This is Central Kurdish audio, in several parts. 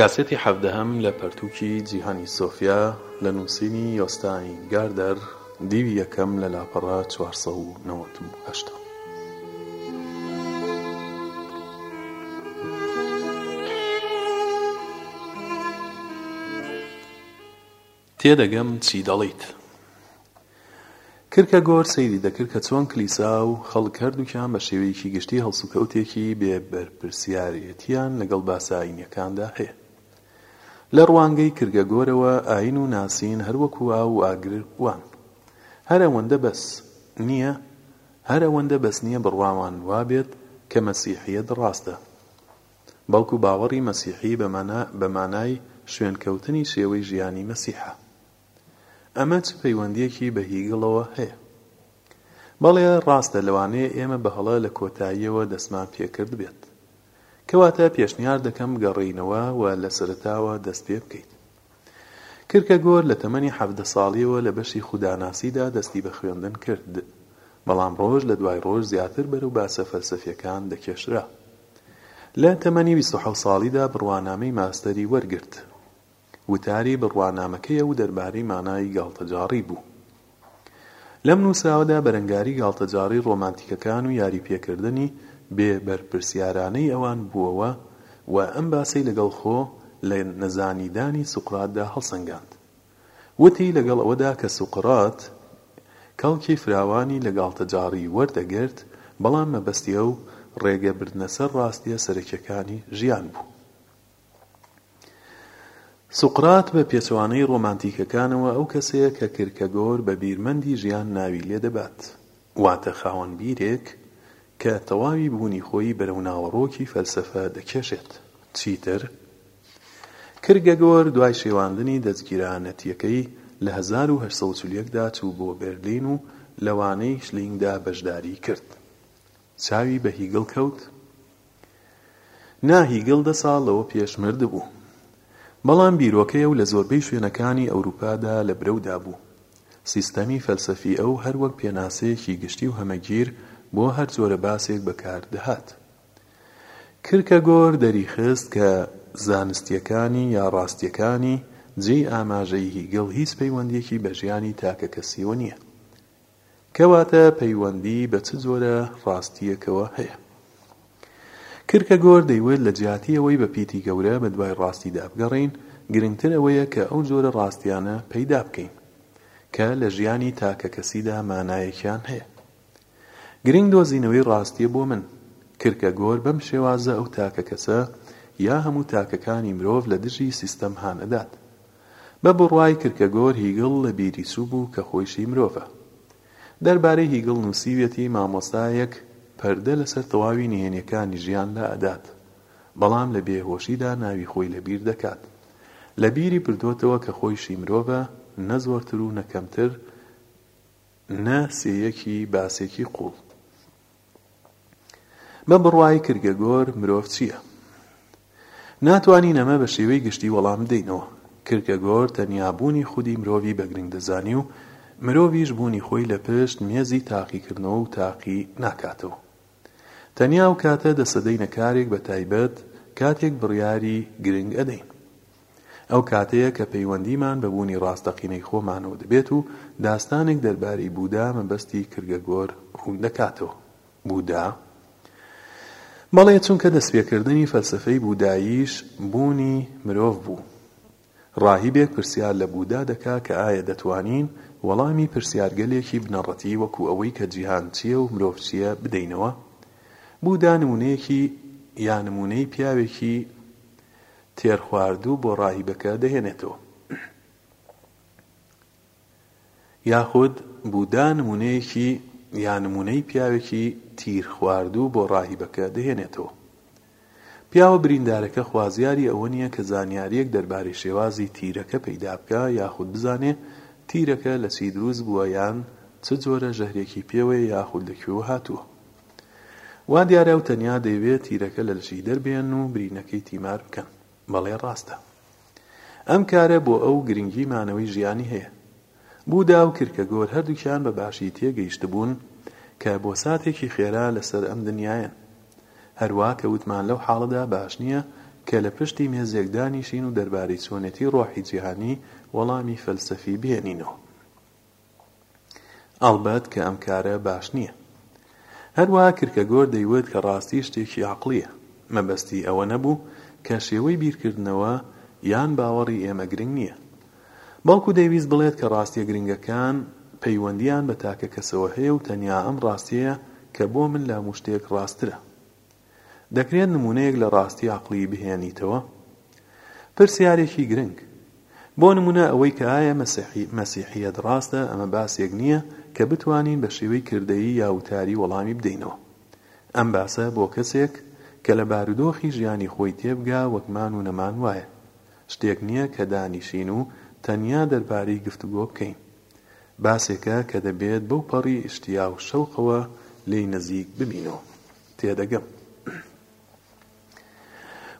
کاسێتی حەڤدەهەم لە پەرتووکی جیهانی سۆفیا لە نووسینی یۆستاین گاردەر، دیوی یەکەم لە لاپەڕە چوار سەد و نەوەد و هەشت. تێدەگەم چی دەڵێیت. کرکەگۆر سەیری دەکرد کە چۆن کلیسا و خەڵک هەردووکیان بە شێوەیەکی گشتی هەڵسوکەوتێکی بێ بەرپرسیارێتییان لەگەڵ باسە ئایینییەکاندا هەیە. لە ڕوانگەی کرگەگۆرەوە ئایین و ناسین هەر وەکوو ئاو و ئاگر وان. هەر ئەوەندە بەس نییە هەر ئەوەندە بەس نییە بڕوامان وابێت کە مەسیحییەت ڕاستە. بەڵکو باوەڕی مەسیحی بە مانا بە مانای شوێنکەوتنی شێوەی ژیانی مەسیحە. ئەمە چ پەیوەندییەکی بە هیگڵەوە هەیە؟ بەڵێ ڕاستە لەوانەیە ئێمە بە هەڵە لە کۆتاییەوە دەستمان پێکردبێت. کەواتە پێشنیار دەکەم بگەڕێینەوە و لە سەرەتاوە دەست پێ بکەیت. کرکەگۆر لە تەمەنی حەڤدە ساڵییەوە لە بەشی خوداناسیدا دەستی بە خوێندن کرد، بەڵام ڕۆژ لە دوای ڕۆژ زیاتر بەرەو باسە فەلسەفییەکان دەکێشرا. لە تەمەنی بیست و حەوت ساڵیدا بڕوانامەی ماستەری وەرگرت. وتاری بڕوانامەکەی ئەو دەربارەی مانای گاڵتەجاڕی بوو. لەم نووسراوەدا بەرەنگاری گاڵتەجاڕی ڕۆمانتیکەکان و یاریپێکردنی بێ بەرپرسیارانەی ئەوان بووەوە و ئەم باسەی لەگەڵ خۆ لە نەزانیدانی سوقراتدا هەڵسەنگاند. وتی، لەگەڵ ئەوەدا کە سوقرات کەڵکی فراوانی لە گاڵتەجاڕی وەردەگرت، بەڵام مەبەستی ئەو ڕێگە بردنە سەر ڕاستییە سەرەکییەکانی ژیان بوو. سوقرات بە پێچەوانەی ڕۆمانتیکەکانەوە ئەو کەسەیە کە کرکەگۆر بە بیرمەندی ژیان ناوی لێ دەبات. واتە خاوەن بیرێک کە تەواوی بوونی خۆی بەرەو ناوەڕۆکی فەلسەفە دەکێشێت. چیتر کرگەگۆر دوای شێواندنی دەستگیرانەتییەکەی لە هەزار و هەشت سەد و چل و یەک دا چوو بۆ بێرلین و لە وانەی شلینگدا بەشداری کرد. چاوی بە هیگڵ کەوت. ناهیگڵ دە ساڵ لەوە پێش مردبوو، بەڵام بیرۆکەی ئەو لە زۆربەی شوێنەکانی ئەوروپادا لە برەودا بوو. سیستەمی فەلسەفی ئەو هەر وەک پێناسەیەکی گشتی و هەمەگیر بۆ هەر جۆرە باسێک بەکار دەهات. کرکەگۆر دەریخست کە زانستییەکانی یا ڕاستییەکانی جێی ئاماژەی هیگڵ هیچ پەیوەندییەکی بە ژیانی تاکەکەسییەوە نییە. کەواتە پەیوەندی بە چ جۆرە ڕاستییەکەوە هەیە؟ کرکەگۆر دەیوت لە جیاتی ئەوەی بە پیتی گەورە بە دوای ڕاستیدا بگەڕێین، گرنگتر ئەوەیە کە ئەو جۆرە ڕاستییانە پەیدا بکەین، کە لە ژیانی تاکەکەسیدا مانایەکیان هەیە. گرنگ دۆزینەوەی ڕاستییە بۆ من. کرکەگۆر بەم شێوازە ئەو تاکەکەسە یا هەموو تاکەکانی مرۆڤ لە دژی سیستەم هان ئەدات. بە بڕوای کرکەگۆر هیگڵ لە بیری چووبوو کە خۆیشی مرۆڤە. دەربارەی هیگڵ نووسیویەتی مامۆستا یەک پەردە لەسەر تەواوی نهێنیەکانی ژیان لا ئەدات، بەڵام لە بێ هۆشیدا ناوی خۆی لە بیر دەکات. لە بیری بردۆتەوە کە خۆیشی مرۆڤە، نە زۆرتر و نە کەمتر نە سێیەکی باسێکی قووڵ. بە بڕوای کرکەگۆر مرۆڤ چییە؟ ناتوانین ئەمە بە شێوەی گشتی وەڵام بدەینەوە. کرکەگۆر تەنیا بوونی خودی مرۆڤی بە گرنگ دەزانی و مرۆڤیش بوونی خۆی لە پشت مێزی تاقیکردنەوە و تاقی ناکاتەوە. تەنیا ئەو کاتە دەسەدەینە کارێک بە تایبەت کاتێک بڕیاری گرنگ ئەدەین. ئەو کاتەیە کە پەیوەندیمان بە بوونی ڕاستەقینەی خۆمانەوە دەبێت و داستانێک دەربارەی بودا مەبەستی کرگەگۆر ڕوون دەکاتەوە. بودا؟ بەڵێ، چونکە دەستپێکردنی فەلسەفەی بوداییش بوونی مرۆڤ بوو. ڕاهیبێک پرسیار لە بودا دەکا کە ئایا دەتوانین وەڵامی پرسیارگەلێکی بنەڕەتی وەکوو ئەوەی کە جیهان چییە و مرۆڤ چییە بدەینەوە؟ بودا نموونەیەکی یا نموونەی پیاوێکی تێرخواردوو بۆ ڕاهیبەکە دەهێنێتەوە. یاخود بودا نموونەیەکی یا نموونەی پیاوێکی تیرخواردوو بۆ ڕاهیبەکە دەهێنێتەوە. پیاوە بریندارەکە خوازیاری ئەوە نییە کە زانیارییەک دەربارەی شێوازی تیرەکە پەیدا بکا یاخود بزانێ تیرەکە لە چی دروست بووە یان چ جۆرە ژەهرێکی پێوەیە یاخود لە کوێوە هاتووە. وا دیارە ئەو تەنیا دەیەوێت تیرەکە لە لەشی دەربێن و برینەکەی تیمار بکەن. بەڵێ ڕاستە. ئەم کارە بۆ ئەو گرنگی مانەوەی ژیانی هەیە. بودا و کرکەگۆر هەردووکیان بە باشی تێگەیشتبوون کە بۆ ساتێکی خێرا لە سەر ئەم دنیایەن. هەروا کە وتمان لەو حاڵەدا باش نییە کە لە پشتی مێزێک دانیشین و دەربارەی چۆنێتی ڕۆحی جیهانی وەڵامی فەلسەفی بهێنینەوە. ئەڵبەت کە ئەم کارە باش نییە. هەروەها کرکەگۆر دەیوت کە ڕاستی شتێکی عەقڵییە، مەبەستی ئەوە نەبوو کە شێوەی بیرکردنەوە یان باوەڕی ئێمە گرنگ نییە، بەڵکو دەیویست بڵێت کە ڕاستییە گرنگەکان پەیوەندییان بە تاکە کەسەوە هەیە و تەنیا ئەم ڕاستییەیە کە بۆ من لە هەموو شتێک ڕاستترە. دەکرێت نموونەیەک لە ڕاستی عەقڵیی بهێنیتەوە؟ پرسیارێکی گرنگ. بۆ نموونە ئەوەی کە ئایا مەسیحییەت ڕاستە، ئەمە باسێک نییە کە بتوانین بە شێوەی کردەیی یا وتاری وەڵامی بدەینەوە. ئەم باسە بۆ کەسێک کە لە بارودۆخی ژیانی خۆی تێبگا وەک مان و نەمان وایە. شتێک نییە کە دانیشین و تەنیا دەربارەی گفتوگۆ بکەین. باسێکە کە دەبێت بەو پەڕی ئیشتیا و شەوقەوە لێی نزیک ببینەوە. تێدەگەم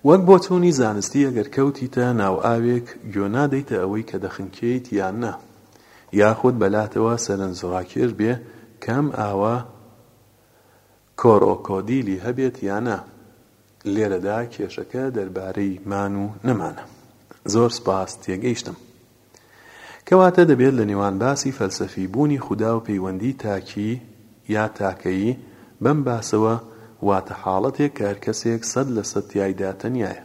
وەک بۆچوونی زانستی ئەگەر کەوتیتە ناو ئاوێک گۆ نادەیتە ئەوەی کە دەخنکێیت یان نا یاخود بەلاتەوە سەرنجڕاکێش بێ کە ئەم ئاوە کۆرۆکۆدیلی هەبێت یا نا لێرەدا کێشەکە دەربارەی مان و نەمانە زۆر سپاس تێگەیشتم. کەواتە دەبێت لە نێوان باسی فەلسەفی بوونی خودا و پەیوەندی تاکی یا تاکەیی بەم باسەوە واتە حاڵەتێک کە هەرکەسێک سەد لە سەد تیایدا تەنیایە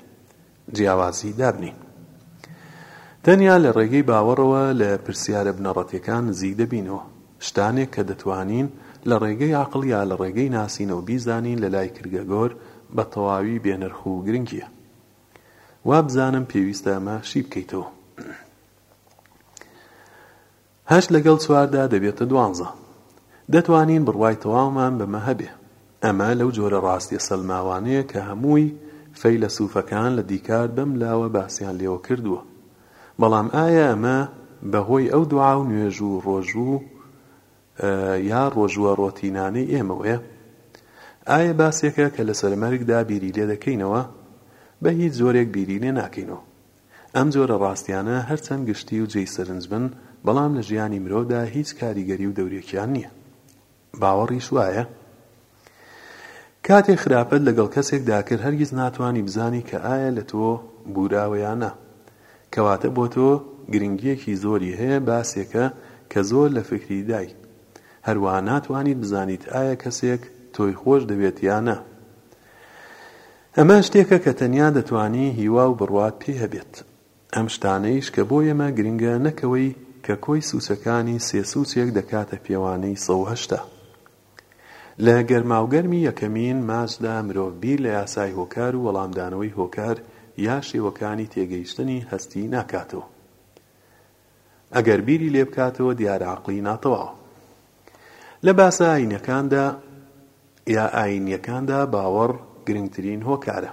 جیاوازی دابنین تەنیا لە ڕێگەی باوەڕەوە لە پرسیارە بنەڕەتیەکان نزیک دەبینەوە شتانێک کە دەتوانین لە ڕێگەی عەقڵ یا لە ڕێگەی ناسینەوە بیزانین لەلای کرگەگۆر بە تەواوی بێ نرخ و گرنگیە. وابزانم پێویستە ئەمە شی بکەیتەوە. هەشت لەگەڵ چواردا دەبێتە دوانزە. دەتوانین بڕوای تەواومان بەمە هەبێ. ئەمە لەو جۆرە ڕاستیە سەلماوانەیە کە هەمووی فەیلەسوفەکان لە دیکارت بەم لاوە باسیان لێوە کردووە. بەڵام ئایا ئەمە بە هۆی ئەو دوعا و نوێژ و ڕۆژوو یا ڕۆژووە ڕۆتینانەی ئێمە وەیە؟ ئایە باسێکە کە لەسەر مەرگدا بیری لێ دەکەینەوە؟ بە هیچ جۆرێک بیری لێ ناکەینەوە. ئەم جۆرە ڕاستیانە هەرچەند گشتی و جێی سەرنج بن، بەڵام لە ژیانی مرۆڤدا هیچ کاریگەری و دەورێکیان نییە. باوەڕیش وایە. کاتێ خراپەت لەگەڵ کەسێکدا کرد هەرگیز ناتوانی بزانی کە ئایا لە تۆ بوراوە یا نا کەواتە بۆ تۆ گرنگیەکی زۆری هەیە باسێکە کە زۆر لە فکری دای هەروەها ناتوانیت بزانیت ئایا کەسێک تۆی خۆش دەوێت یا نا ئەمە شتێکە کە تەنیا دەتوانی هیوا و بڕوات پێ هەبێت ئەم شتانەیش کە بۆ ئێمە گرنگە نەکەوەی کە کۆی سوچەکانی سێ سوچێک دەکاتە پێوانەی سەد و هەشتا لە گەرماوگەرمی یەکەمین ماچدا مرۆڤ بیر لە یاسای هۆکار و وەڵامدانەوەی هۆکار یا شێوەکانی تێگەیشتنی هەستی ناکاتەوە. ئەگەر بیری لێ بکاتەوە دیارە عەقڵی ناتەواوە. لە باسە ئایینەکاندا یا ئایینییەکاندا باوەڕ گرنگترین هۆکارە.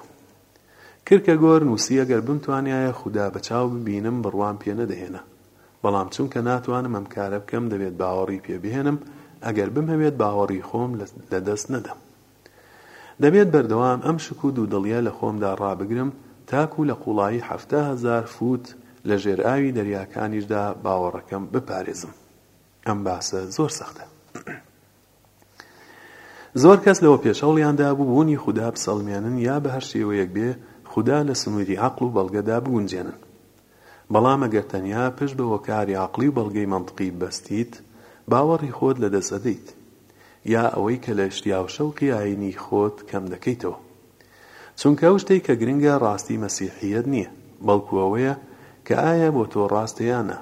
کرکەگۆر نووسی ئەگەر بمتوانیایە خودا بە چاو ببینم بڕوام پێ نەدەهێنا بەڵام چونکە ناتوانم ئەم کارە بکەم دەبێت باوەڕی پێ بهێنم ئەگەر بمهەوێت باوەڕی خۆم لە دەست نەدەم دەبێت بەردەوام ئەم شک و دوودڵیە لە خۆمدا ڕابگرم تاکو لە قوڵایی حەفتا هەزار فووت لە ژێر ئاوی دەریاکانیشدا باوەڕەکەم بپارێزم ئەم باسە زۆر سەختە. زۆر کەس لەوە پێش هەوڵیان دابوو بوونی خودا بسەڵمێنن یا بە هەر شێوەیەک بێ خودا لە سنووری عەقڵ و بەڵگەدا بگونجێنن. بەڵام ئەگەر تەنیا پشت بە هۆکاری عەقڵی و بەڵگەی مەنتقی ببەستیت، باوەڕی خۆت لە دەست ئەدەیت. یا ئەوەی کە لە ئشتیاو شەوقی ئایینی خۆت کەم دەکەیتەوە. چونکە ئەو شتەی کە گرنگە ڕاستی مەسیحییەت نییە، بەڵکو ئەوەیە کە ئایا بۆ تۆ ڕاستە یا نا.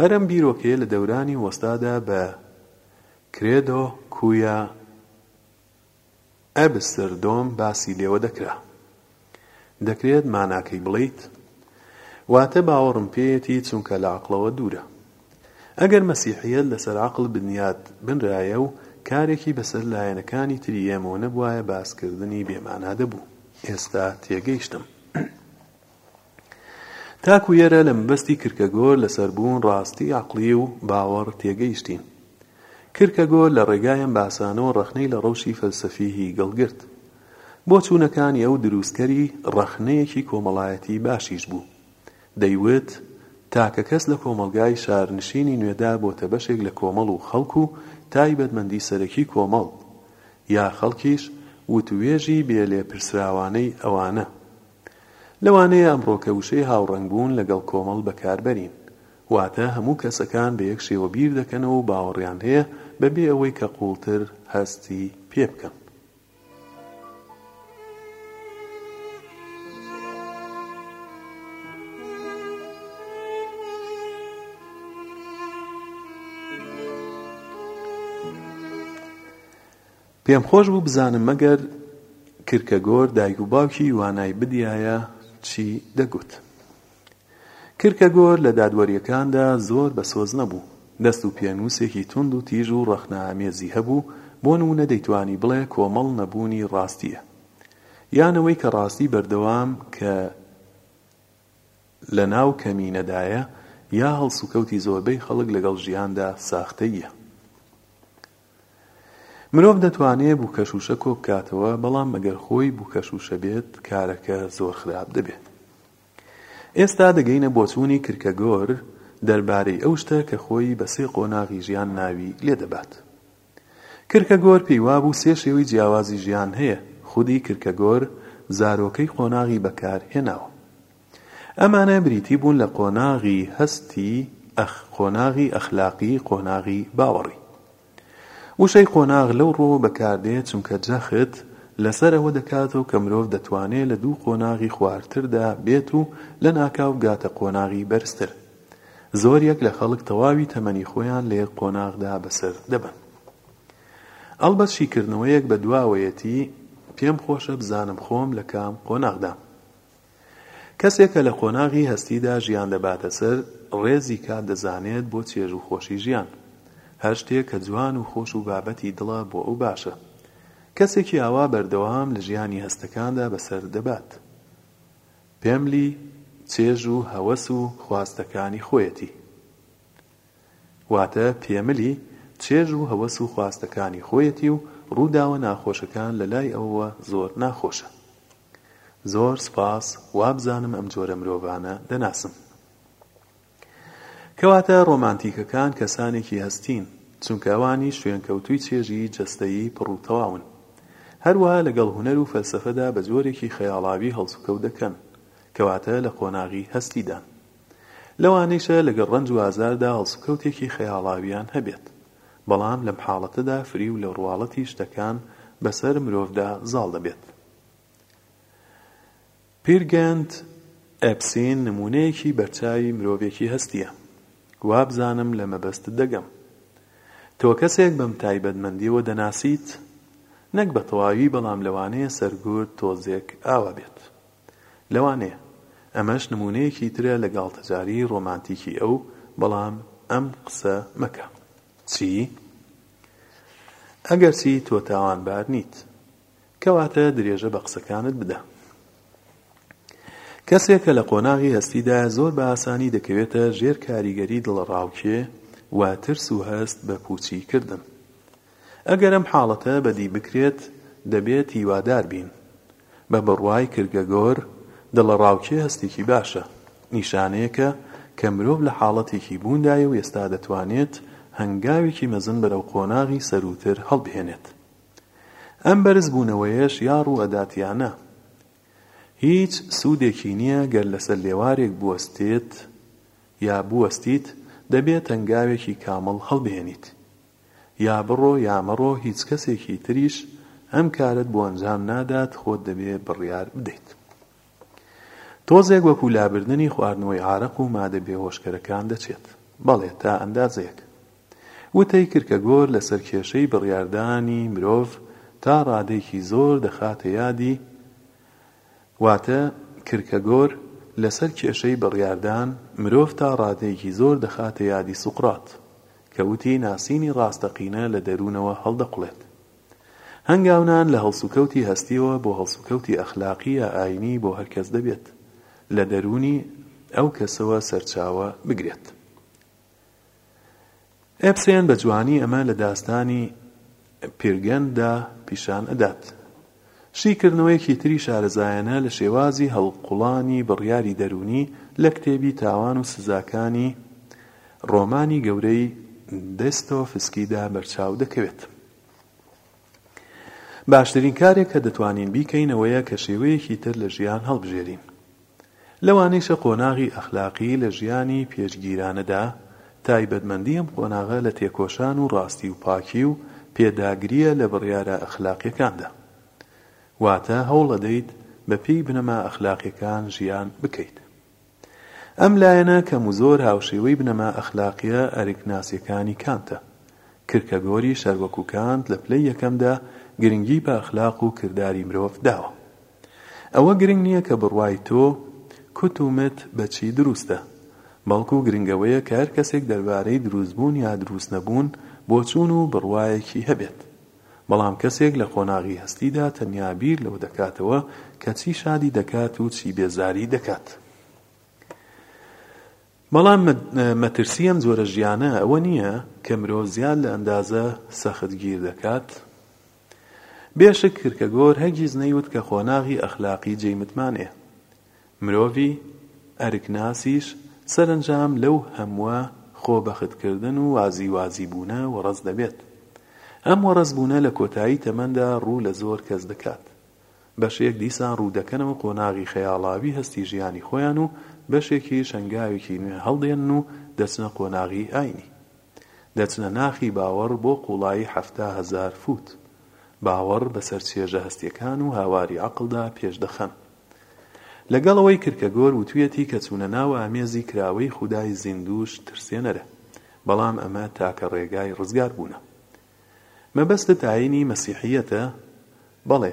هەر ئەم بیرۆکەیە لە دەورانی وەستادا بە، کرێدۆ کویە ئەبستر دۆم باسی لێوە دەکرا دەکرێت ماناکەی بڵێیت واتە باوەڕم پێیەتی چونکە لە عەقڵەوە دوورە ئەگەر مەسیحیەت لەسەر عەقڵ بنیات بنرایە و کارێکی بەسەر لایەنەکانی تری ئێمەوە نەبوایە باسکردنی بێمانا دەبوو ئێستا تێگەیشتم. تاکو یێرە لە مبەستی کرکەگۆر لە سەر بوون ڕاستی عەقڵی و باوەڕ تێگەیشتین. کرکەگۆر لە ڕێگای ئەم باسانەوە ڕەخنەی لە ڕەوشی فەلسەفیی گەڵ گرت. بۆچوونەکانی ئەو درووستکەری ڕەخنەیەکی کۆمەڵایەتی باشیش بوو. دەیوت، تاکە کەس لە کۆمەڵگای شارنشینی نوێدا بۆتە بەشێک لە کۆمەڵ و خەڵک و تایبەتمەندی سەرەکی کۆمەڵ. یا خەڵکیش وتووێژی بێ لێپرسراوانەی ئەوانە. لەوانەیە ئەمڕۆکە وشەی هاوڕەنگبوون لەگەڵ کۆمەڵ بەکاربەرین، واتە هەموو کەسەکان بە یەک شێوە بیر دەکەنەوە و باوەڕیان هەیە بەبێ ئەوەی کە قووڵتر هەستی پێ بکەم. پێم خۆش بوو بزانم مەگەر کرکەگۆر دایک و باوکی وانای بدیایە چی دەگوت. کرکەگۆر لە دادوەریەکاندا زۆر بە سۆز نەبوو. دەست و پێنووسێکی توند و تیژ و ڕەخنە ئامێزی هەبوو، بۆ نموونە دەیتوانی بڵێ کۆمەڵ نەبوونی ڕاستییە. یان ئەوەی کە ڕاستی بەردەوام کە لە ناو کەمینەدایە یا هەڵسوکەوتی زۆربەی خەڵک لەگەڵ ژیاندا ساختەییە. مرۆڤ دەتوانێ بووکەش وشە کۆ بکاتەوە، بەڵام ئەگەر خۆی بووکەش وشە بێت، کارەکە زۆر خراپ دەبێت. ئێستا دەگەینە بۆچوونی کرکەگۆر دەربارەی ئەو شتە کە خۆی بە سێ قۆناغی ژیان ناوی لێ دەبات. کرکەگۆر پێی وابوو سێ شێوەی جیاوازی ژیان هەیە، خودی کرکەگۆر زارۆکەی قۆناغی بەکار هێناوە. ئەمانە بریتی بوون لە قۆناغی هەستی، ئەخ، قۆناغی ئەخلاقی، قۆناغی باوەڕی. وشەی قۆناغ لەو ڕووەوە بەکاردێت چونکە جەخت لەسەر ئەوە دەکاتەوە کە مرۆڤ دەتوانێت لە دوو قۆناغی خوارتردا بێت و لەناکاو بگاتە قۆناغی بەرزتر. زۆریەک لە خەڵک تەواوی تەمەنی خۆیان لە یەک قۆناغدا بەسەر دەبەن. ئەڵبەت شیکردنەوەیەک بەدواوەیەتی پێم خۆشە بزانم خۆم لە کام قۆناغدام. کەسێک کە لە قۆناغی هەستیدا ژیان دەباتە سەر، ڕێزی کات دەزانێت بۆ چێژ و خۆشی ژیان. هەر شتێک کە جوان و خۆش و بابەتی دڵە بۆ ئەو باشە. کەسێکی ئاوا بەردەوام لە ژیانی هەستەکاندا بەسەر دەبات. پێملی چێژ و هەوەس و خواستەکانی خۆیەتی. واتە پێملی چێژ و هەوەس و خواستەکانی خۆیەتی و ڕووداوە ناخۆشەکان لە لای ئەوەوە زۆر ناخۆشە. زۆر سوپاس وابزانم ئەم جۆرە مرۆڤانە دەناسم. کەواتە ڕۆمانتیکەکان کەسانێکی هەستین چونکە ئەوانیش شوێنکەوتووی چێژی جەستەیی پڕ و تەواون هەروەها لەگەڵ هونەر و فەلسەفەدا بە جۆرێکی خەیاڵاوی هەڵسوکەوت دەکەن کەواتە لە قۆناغی هەستیدان لەوانەیشە لەگەڵ ڕەنج و ئازاردا هەڵسوکەوتێکی خەیاڵاویان هەبێت بەڵام لەم حاڵەتەدا فریو لە ڕواڵەتی شتەکان بەسەر مرۆڤدا زاڵ دەبێت پیر گەنت ئێپسین نموونەیەکی بەرچاوی مرۆڤێکی هەستییە. وابزانم لە مەبەستت دەگەم. تۆ کەسێک بەم تایبەتمەندییەوە دەناسیت؟ نەک بە تەواوی بەڵام لەوانەیە سەرگورد تۆزێک ئاوا بێت. لەوانەیە. ئەمەش نموونەیەکی ترە لە گاڵتەجاریی ڕۆمانتیکی ئەو، بەڵام ئەم قسە مەکە. چی؟ ئەگەرچی تۆ تاوانبار نیت. کەواتە درێژە بە قسەکانت بدە. کەسێک کە لە قۆناغی هەستیدایە زۆر بە ئاسانی دەکەوێتە ژێر کاریگەری دڵەڕاوکێ و ترس و هەست بە پووچی کردن. ئەگەر ئەم حاڵەتە بەدی بکرێت دەبێت هیوادار بین. بە بڕوای کرگەگۆر، دڵەڕاوکێ هەستێکی باشە. نیشانەیەکە کە مرۆڤ لە حاڵەتێکی بووندایە و ئێستا دەتوانێت هەنگاوێکی مەزن بەرەو قۆناغی سەرووتر هەڵبهێنێت. ئەم بەرز بوونەوەیەش یا ڕوو ئەدات یا نا. هیچ سوودێکی نییە گەر لەسەر لێوارێک بوەستێت یا بوەستیت دەبێ تەنگاوێکی کامڵ هەڵبهێنیت. یا بڕۆ یا مەڕۆ هیچ کەسێکی تریش ئەم کارەت بۆ ئەنجام نادات خۆت دەبێ بڕیار بدەیت. تۆزێک وەکوو لابردنی خواردنەوەی عارەق و مادە بێهۆشکەرەکان دەچێت. بەڵێ تا ئەندازەیەک. وتەی کرکەگۆر لەسەر کێشەی بڕیاردانی مرۆڤ تا ڕادەیەکی زۆر دەخاتە یادی، واتە کرکەگۆر لەسەر کێشەی بڕیاردان مرۆڤ تا ڕادەیەکی زۆر دەخاتە یادی سوقرات کە وتی ناسینی ڕاستەقینە لە دەروونەوە هەڵدەقوڵێت. هەنگاونان لە هەڵسوکەوتی هەستیەوە بۆ هەڵسوکەوتی ئەخلاقی یا ئاینی بۆ هەر کەس دەبێت لە دەروونی ئەو کەسەوە سەرچاوە بگرێت. ئێبسێن بە جوانی ئەمە لە داستانی، پیرگەند، دا پیشان ئەدات. شیکردنەوەیەکی تری شارەزایانە لە شێوازی هەڵقوڵانی بڕیاری دەروونی لە کتێبی تاوان و سزاکانی ڕۆمانی گەورەی دەستۆفسکی دا بەرچاو دەکەوێت. باشترین کارێک کە دەتوانین بیکەین ئەوەیە کە شێوەیەکی تر لە ژیان هەڵبژێرین. لەوانەیشە قۆناغی ئەخلاقی لە ژیانی پێشگیرانەدا، تایبەتمەندی ئەم قۆناغە لە تێکۆشان و ڕاستی و پاکی و پێداگرییە لە بڕیارە ئەخلاقیەکاندا. واتە هەوڵئەدەیت بە پێی بنەما ئەخلاقیەکان ژیان بکەیت. ئەم لایەنە کەم و زۆر هاوشێوەی بنەما ئەخلاقیە ئەرک ناسیەکانی کانتە. کرکەگۆریش هەروەکو کانت لە پلەی یەکەمدا گرنگی بە ئەخلاق و کرداری مرۆڤ داوە. ئەوە گرنگ نییە کە بڕوای تۆ کوت و مت بە چی دروستە، بەڵکو گرنگ ئەوەیە کە هەر کەسێک دەربارەی دروستبوون یا دروستنەبوون بۆچوون و بڕوایەکی هەبێت. بەڵام کەسێک لە قۆناغی هەستیدا تەنیا بیر لەوە دەکاتەوە کە چی شادی دەکات و چی بێزاری دەکات. بەڵام مەترسی ئەم جۆرە ژیانە ئەوە نییە کە مرۆڤ زیاد لە ئەندازە سەختگیر دەکات، بێشک کرکەگۆر هەگیز نەیوت کە قۆناغی ئەخلاقی جێی متمانەیە. مرۆڤی ئەرکناسیش سەرەنجام لەو هەمووە خۆبەختکردن و وازی وازی بوونە وەڕەز دەبێت. ئەم وەڕەز بوونە لە کۆتایی تەمەندا ڕوو لە زۆر کەس دەکات. بەشێک دیسان ڕوو دەکەنەوە قۆناغی خەیاڵاوی هەستی ژیانی خۆیان و بەشێکیش هەنگاوێکی نوێ هەڵدێنن و دەچنە قۆناغی ئاینی. دەچنە ناخی باوەڕ بۆ قووڵایی حەفتا هەزار فووت. باوەڕ بەسەر چێژە هەستیەکان و هاواری عەقڵدا پێش دەخەن. لەگەڵ ئەوەی کرکەگۆر وتویەتی کە چوونە ناو ئامێزی کراوەی خودای زیندووش ترسێنەرە، بەڵام ئەمە تاکە ڕێگای ڕزگاربوونە. مەبەستت ئایینی مەسیحییەتە؟ بەڵێ،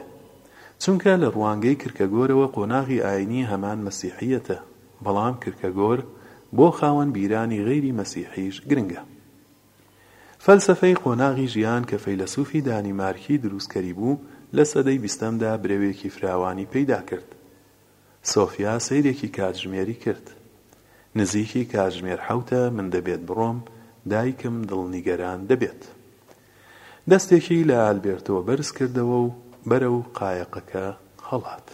چونکە لە ڕوانگەی کرکەگۆرەوە قۆناغی ئایینی هەمان مەسیحییەتە، بەڵام کرکەگۆر بۆ خاوەن بیرانی غەیری مەسیحیش گرنگە. فەلسەفەی قۆناغی ژیان کە فەیلەسوفی دانیمارکی دروستکەری بوو لە سەدەی بیستەمدا برەوێکی فراوانی پەیدا کرد. سۆفیا سەیرێکی کاتژمێری کرد. نزیکی کاتژمێر حەوتە من دەبێت بڕۆم، دایکم دڵنیگەران دەبێت. دەستێکی لە ئالبێرتۆ بەرز کردەوە و بەرەو قایەقەکە هەڵات.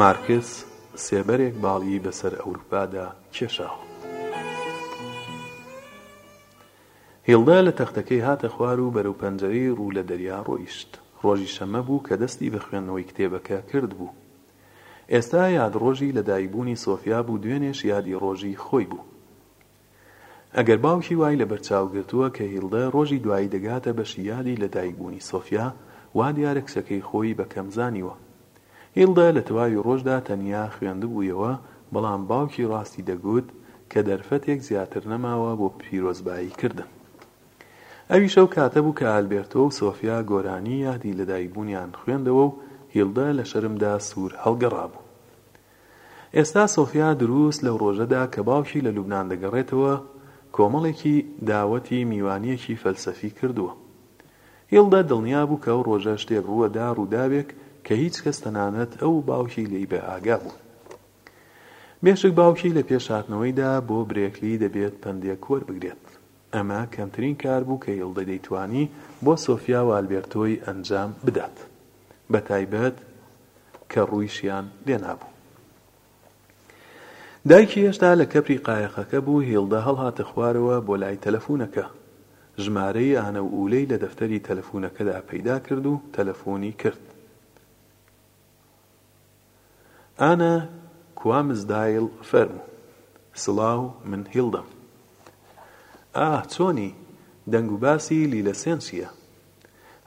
مارکس سێبەرێک باڵیی بەسەر ئەوروپادا کێشاوە. هیڵدا لە تەختەکەی هاتە خوار و بەرەو پەنجەرەی ڕوو لە دەریا ڕۆیشت. ڕۆژی شەممە بوو کە دەستی بە خوێندنەوەی کتێبەکە کردبوو. ئێستا یاد ڕۆژی لەدایکبوونی سۆفیا بوو دوێنێش یادی ڕۆژی خۆی بوو. ئەگەر باوکی وای لەبەرچاو گرتووە کە هیلدە ڕۆژی دوایی دەگاتە بەشی یادی لەدایکبوونی سۆفیا، وا دیارە کچەکەی خۆی بە کەم زانیوە. هیلدە لە تەواوی ڕۆژدا تەنیا خوێندبوویەوە، بەڵام باوکی ڕاستی دەگوت کە دەرفەتێک زیاتر نەماوە بۆ پیرۆزباییکردن. ئەویش ئەو کاتە بوو کە ئالبێرتۆ و سۆفیا گۆرانیی یادی لەدایکبوونیان خوێندەوە و هیلدە لە شەرمدا سوور هەڵگەڕابوو. ئێستا سۆفیا دروست لەو ڕۆژەدا کە باوکی لە لوبنان دەگەڕێتەوە، کۆمەڵێکی داوەتی میوانییەکی فەلسەفی کردووە. یڵدا دڵنیا بوو کە ئەو ڕۆژە شتێک ڕووەدا، ڕووداوێک کە هیچ کەس تەنانەت ئەو و باوکی لێی بێ ئاگا بوون. بێشک باوکی لە پێش هاتنەوەیدا بۆ برێکلی دەبێت پەندێک وەربگرێت. ئەمە کەمترین کار بوو کە یڵدا دەیتوانی بۆ سۆفیا و ئالبێرتۆی ئەنجام بدات. بەتایبەت کە ڕوویشیان لێ نابوو. دایکی هێشتا لە کەپری قایەخەکە بوو، هیلدا هەڵهاتە خوارەوە بۆ لای تەلەفوونەکە. ژمارەی ئانە و ئولەی لە دەفتەری تەلەفوونەکەدا پەیدا کرد و تەلەفوونی کرد. ئانا کوامز دایل فەرموو. سڵاو من هیڵدەم. ئاه چۆنی؟ دەنگ و باسی لیلە سێن چییە؟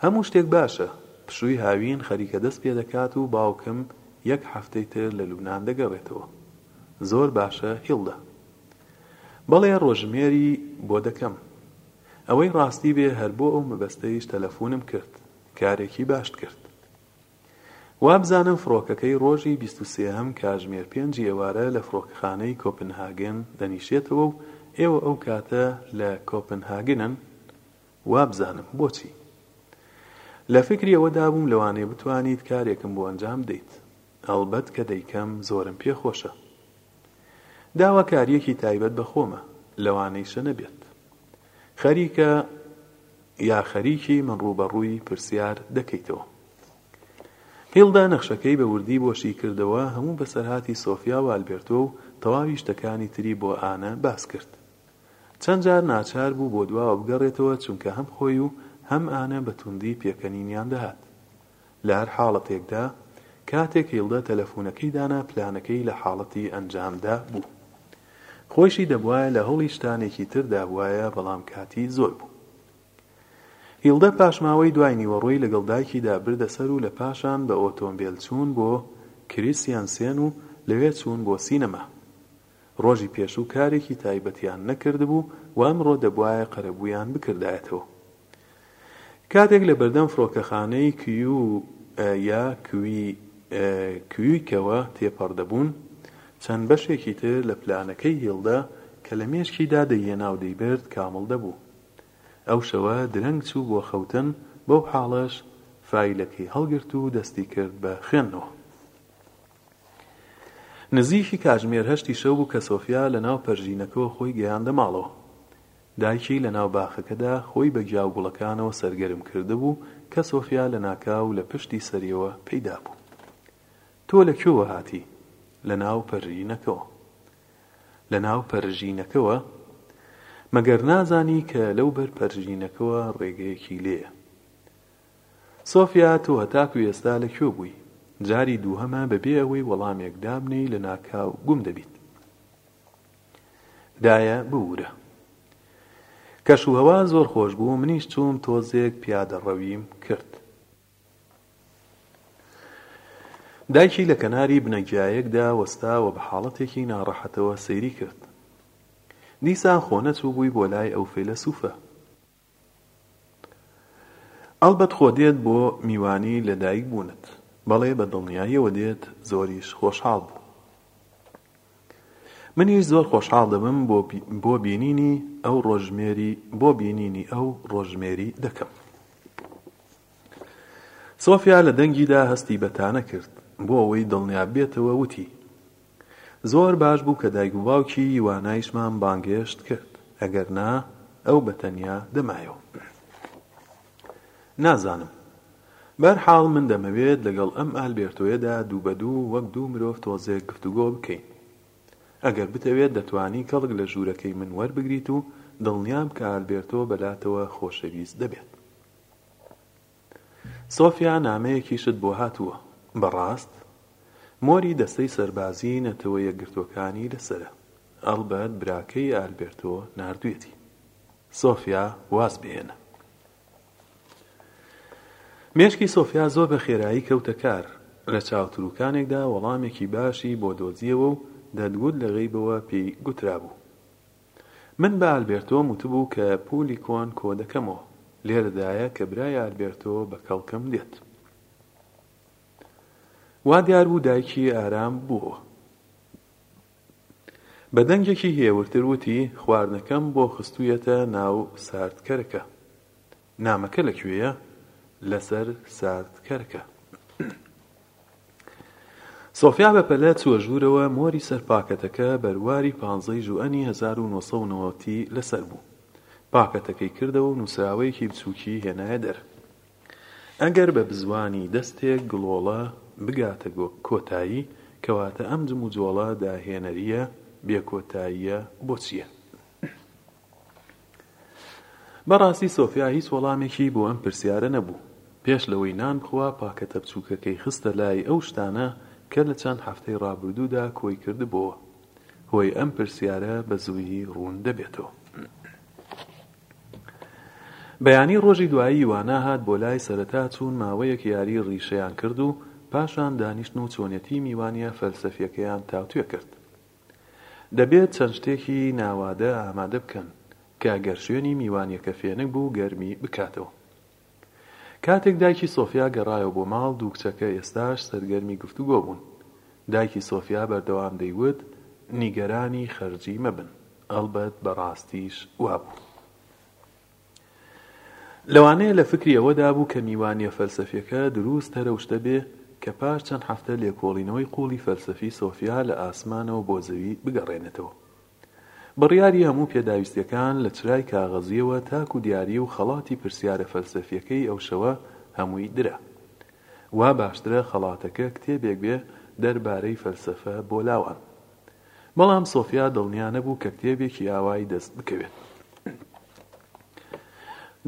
هەموو شتێک باشە. پشووی هاوین خەریکە دەست پێ دەکات و باوکم یەک هەفتەی تر لە لوبنان دەگەڕێتەوە. زۆر باشە هیڵدا. بەڵێ ڕۆژژمێری بۆ دەکەم. ئەوەی ڕاستی بێ هەر بۆ ئەو مەبەستەیش تەلەفوونم کرد. کارێکی باشت کرد. وابزانم فڕۆکەکەی ڕۆژی بیست و سێهەم کاژمێر پێنجی ئێوارە لە فڕۆکەخانەی کۆپنهاگن دەنیشێتەوە و ئێوە ئەو کاتە لە کۆپنهاگنن؟ وابزانم. بۆچی؟ لە فکری ئەوەدا بووم لەوانەیە بتوانیت کارێکم بۆ ئەنجام بدەیت. ئەڵبەت کە دەیکەم زۆرم پێ خۆشە. داواکارییەکی تایبەت بە خۆمە. لەوانەیشە نەبێت. خەریکە. یا خەریکی من ڕووبەڕووی پرسیار دەکەیتەوە؟ هیڵدا نەخشەکەی بە وردی بۆ شی کردەوە، هەموو بەسەرهاتی سۆفیا و ئالبێرتۆ و تەواوی شتەکانی تری بۆ ئانا باس کرد. چەند جار ناچار بوو بۆ دواوە بگەڕێتەوە چونکە هەم خۆی و هەم ئانا بە توندی پێکەنینیان دەهات. لە هەر حاڵەتێکدا کاتێک هیڵدە تەلەفونەکەی دانا پلانەکەی لە حاڵەتی ئەنجامدا بوو خۆیشی دەبوایە لە هەوڵی شتانێکی تر دابوایە بەڵام کاتی زۆر بوو هیڵدە پاشماوەی دوای نیوەڕۆی لەگەڵ دایکیدا بردە سەر و لە پاشان بە ئۆتۆمبێل چوون بۆ کریسیانسێن و لەوێ چوون بۆ سینەما ڕۆژی پێشوو کارێکی تایبەتیان نەکردبوو و ئەمڕۆ دەبوایە قەرەبوویان بکردایەتەوە. کاتێک لە بەردەم فڕۆکەخانەی کیو یا کوی کویکەوە تێپەڕ دەبوون، چەند بەشێکی تر لە پلانەکەی هیڵدا کە لە مێشکیدا دەیهێنا و دەیبرد کامڵ دەبوو. ئەو شەوە درەنگ چوو بۆ خەوتن، بەو حاڵەش فایلەکەی هەڵگرت و دەستی کرد بە خوێندنەوە. نزیکی کاتژمێر هەشتی شەو بوو کە سۆفیا لە ناو پەرژینەکەوە خۆی گەیاندە ماڵەوە. دایکی لە ناو باخەکەدا خۆی بە گیا و گوڵەکانەوە سەرگەرم کردبوو کە سۆفیا لە ناکاو لە پشتی سەریەوە پەیدا بوو. تۆ لە کوێوە هاتی؟ لە ناو پەرژینەکەوە. لە ناو پەرژینەکەوە؟ مەگەر نازانی کە لەو بەر پەرژینەکەوە ڕێگەیەکی لێیە؟ سۆفیا تۆ هەتاکو ئێستا لە کوێ بووی؟ جاری دووهەمە بەبێ ئەوەی وەڵامێک دابنێی لە ناکاو گوم دەبیت. دایە ببورە. کەش و هەوا زۆر خۆش بوو منیش چووم تۆزێک پیادەڕەویم کرد. دایکی لە کەناری بنەگیایەکدا وەستا و بە حاڵەتێکی ناڕەحەتەوە سەیری کرد. دیسان خۆ نەچووبووی بۆ لای ئەو فەیلەسوفە. ئەڵبەت خۆ دێت بۆ میوانی لە دایک بوونت بەڵێ بە دڵنیاییەوە دێت زۆریش خۆشحاڵ بوو منیش زۆر خۆشحاڵ دەبم بۆ بینینی ئەو ڕۆژژمێری بۆ بینینی ئەو ڕۆژژمێری دەکەم سۆفیا لە دەنگیدا هەستی بە تانە کرد بۆ ئەوەی دڵنیا بێتەوە وتی زۆر باش بوو کە دایک و باوکی وانایشمان بانگێشت کرد ئەگەر نا ئەو بە تەنیا دەمایەوە نازانم بەر حاڵ من دەمەوێت لەگەڵ ئەم ئالبێرتۆیەدا دوو بە دوو وەک دوو مرۆڤ تۆزێک گفتوگۆ بکەین ئەگەر بتەوێت دەتوانی کەڵک لە ژوورەکەی من وەربگریت و دڵنیام کە ئالبێرتۆ بەلاتەوە خۆشەویست دەبێت. سۆفیا نامەیەکیشت بۆ هاتووە. بەڕاست؟ مۆری دەستەی سەربازیی نەتەوە یەکگرتووەکانی لەسەرە. ئەڵبەت براکەی ئالبێرتۆ ناردوویەتی. سۆفیا واز بهێنە. مێشکی سۆفیا زۆر بە خێرایی کەوتە کار. لە چاوتروکانێکدا وەڵامێکی باشی بۆ دۆزییەوە و دەتگوت لە غەیبەوە پێی گوترابوو. من بە ئالبێرتۆم وتبوو کە پۆلی کۆن کۆ دەکەمەوە. لێرەدایە کە برای ئالبێرتۆ بە کەڵکم دێت. وا دیار بوو دایکی ئارام بووەوە. بە دەنگێکی هێورتر وتی، خواردنەکەم بۆ خستوویەتە ناو ساردکەرەکە. نامەکە لە کوێیە؟ لەسەر سارد کەرکە. سۆفیا بە پەلە چووە ژوورەوە، مۆری سەر پاکەتەکە بەرواری پانزەی ژوئەنی هەزار و نۆ سەد و نەوەد ی لەسەر بوو. پاکەتەکەی کردەوە و نووسراوەیەکی بچووکی هێنایە دەر. ئەگەر بە بزوانی دەستێک گڵۆڵە بگاتە کۆتایی، کەواتە ئەم جموجۆڵە داهێنەرییە بێکۆتاییە بۆچییە؟ بەڕاستی سۆفیا هیچ وەڵامێکی بۆ ئەم پرسیارە نەبوو پێش لەوەی نان بخوا پاکەتە بچووکەکەی خستە لای ئەو شتانە کە لە چەند هەفتەی ڕابردوودا کۆی کردبۆوە هۆی ئەم پرسیارە بە زوویی ڕوون دەبێتەوە بەیانی ڕۆژی دوایی وانا هات بۆ لای سەرەتا چوون ماوەیەک یاری ڕیشەیان کرد و پاشان دانیشتن و چۆنێتی میوانیە فەلسەفیەکەیان تاوتوێ کرد دەبێت چەند شتێکی ناوادە ئامادە بکەن کە گەر شوێنی میوانیەکە فێنک بوو گەرمی بکاتەوە. کاتێک دایکی سۆفیا گەڕایەوە بۆ ماڵ دوو کچەکە ئێستاش سەرگەرمی گفتوگۆ بوون. دایکی سۆفیا بەردەوام دەیوت نیگەرانی خەرجی مەبن. ئەڵبەت بەڕاستیش وابوو. لەوانەیە لە فکری ئەوەدا بوو کە میوانییە فەلسەفییەکە دروست تەرەوشتە بێ کە پاش چەند هەفتە لێکۆڵینەوەی قووڵی فەلسەفی سۆفیا لە ئاسمانەوە بۆ زەوی بگەڕێنێتەوە بڕیاری هەموو پێداویستییەکان لە چرای کاغەزییەوە تاکوو دیاریی و خەڵاتی پرسیارە فەلسەفییەکەی ئەو شەوە هەمووی درا وا باشترە خەڵاتەکە کتێبێک بێ دەربارەی فەلسەفە بۆ لاوان بەڵام سۆفیا دڵنیا نەبوو کە کتێبێکی ئاوایی دەست بکەوێت.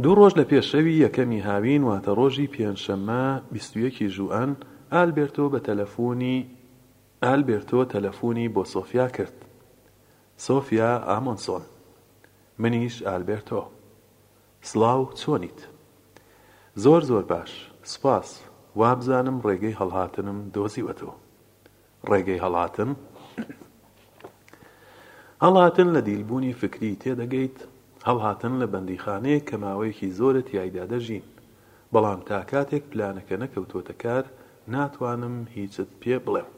دوو ڕۆژ لە پێش شەوی یەکەمی هاوین واتە ڕۆژی پێنجشەممە بیست و یەک ی ژوئەن، ئالبێرتۆ بە تەلەفونی ئالبێرتۆ تەلەفونی بۆ سۆفیا کرد. سۆفیا ئامۆنسۆن، منیش ئالبێرتۆ. سڵاو، چۆنیت؟ زۆر زۆر باش، سوپاس، وابزانم ڕێگەی هەڵهاتنم دۆزیوەتەوە. ڕێگەی هەڵاتن هەڵاتن لە دیلبوونی فکری تێدەگەیت، هەڵاتن لە بەندیخانەیەک کە ماوەیەکی زۆرە تیایدا دەژین، بەڵام تا کاتێک پلانەکە نەکەوتووەتە کار، ناتوانم هیچت پێ بڵێم.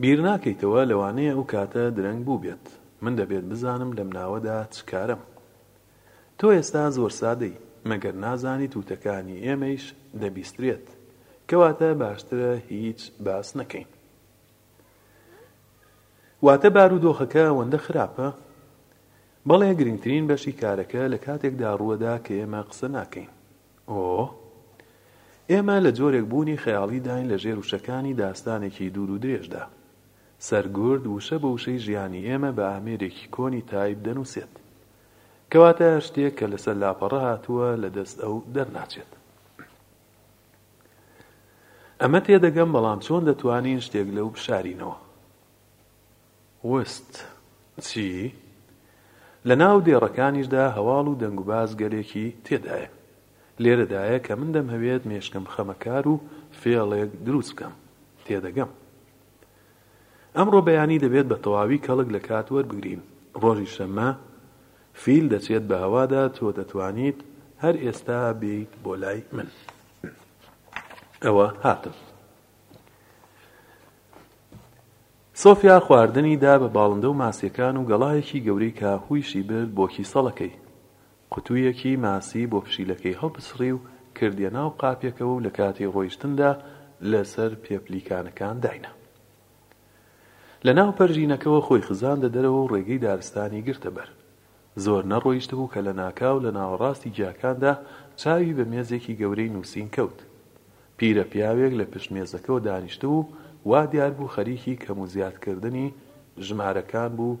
بیرناکەیتەوە لەوانەیە ئەو کاتە درەنگ بووبێت، من دەبێت بزانم لەم ناوەدا چ کارەم. تۆ ئێستا زۆر سادەی، مەگەر نازانیت وتەکانی ئێمەیش دەبیسترێت، کەواتە باشترە هیچ باس نەکەین. واتە بارودۆخەکە ئەوەندە خراپە؟ بەڵێ، گرنگترین بەشی کارەکە لە کاتێکدا ڕووەدا کە ئێمە قسە ناکەین. ئۆۆ. ئێمە لە جۆرێک بوونی خەیاڵیداین لە ژێر وشەکانی داستانێکی دوور و درێژدا. سەرگورد وشە بە وشەی ژیانی ئێمە بە ئامێرێکی کۆنی تایپ دەنووسێت. کەواتە شتێک کە لەسەر لاپەڕە هاتووە لە دەست ئەو دەرناچێت. ئەمە تێدەگەم بەڵام چۆن دەتوانین شتێک لەو بشارینەوە وست چی لە ناو دێڕەکانیشدا هەواڵ و دەنگوباز گەلێکی تێدایە لێرەدایە کە من دەمهەوێت مێشکم خەمەکار و فێڵێک دروست بکەم تێدەگەم ئەمڕۆ بەیانی دەبێت بە تەواوی کەڵک لە کات وەربگرین، ڕۆژی شەممە فیل دەچێت بە هەوادا، تۆ دەتوانیت هەر ئێستا بێیت بۆ لای من. ئەوە هاتم. سۆفیا خواردنی دا بە باڵندە و ماسیەکان و گەڵایەکی گەورەی کاهوویشی برد بۆ کیسەڵەکەی. قوتوویەکی ماسی بۆ پشیلەکەی هەڵپچڕی و کردیە ناو قاپێکەوە و لە کاتی ڕۆیشتندا لەسەر پێپلیکانەکان داینا. لە ناو پەرژینەکەوە خۆی خزاندە دەرەوە و ڕێگەی دارستانی گرتە بەر. زۆر نەڕۆیشتبوو کە لە ناکاو لە ناوەڕاستی گیاکاندا چاوی بە مێزێکی گەورەی نووسین کەوت. پیرە پیاوێک لە پشت مێزەکەوە دانیشتبوو، وا دیار بوو خەریکی کەم و زیاد کردنی ژمارەکان بوو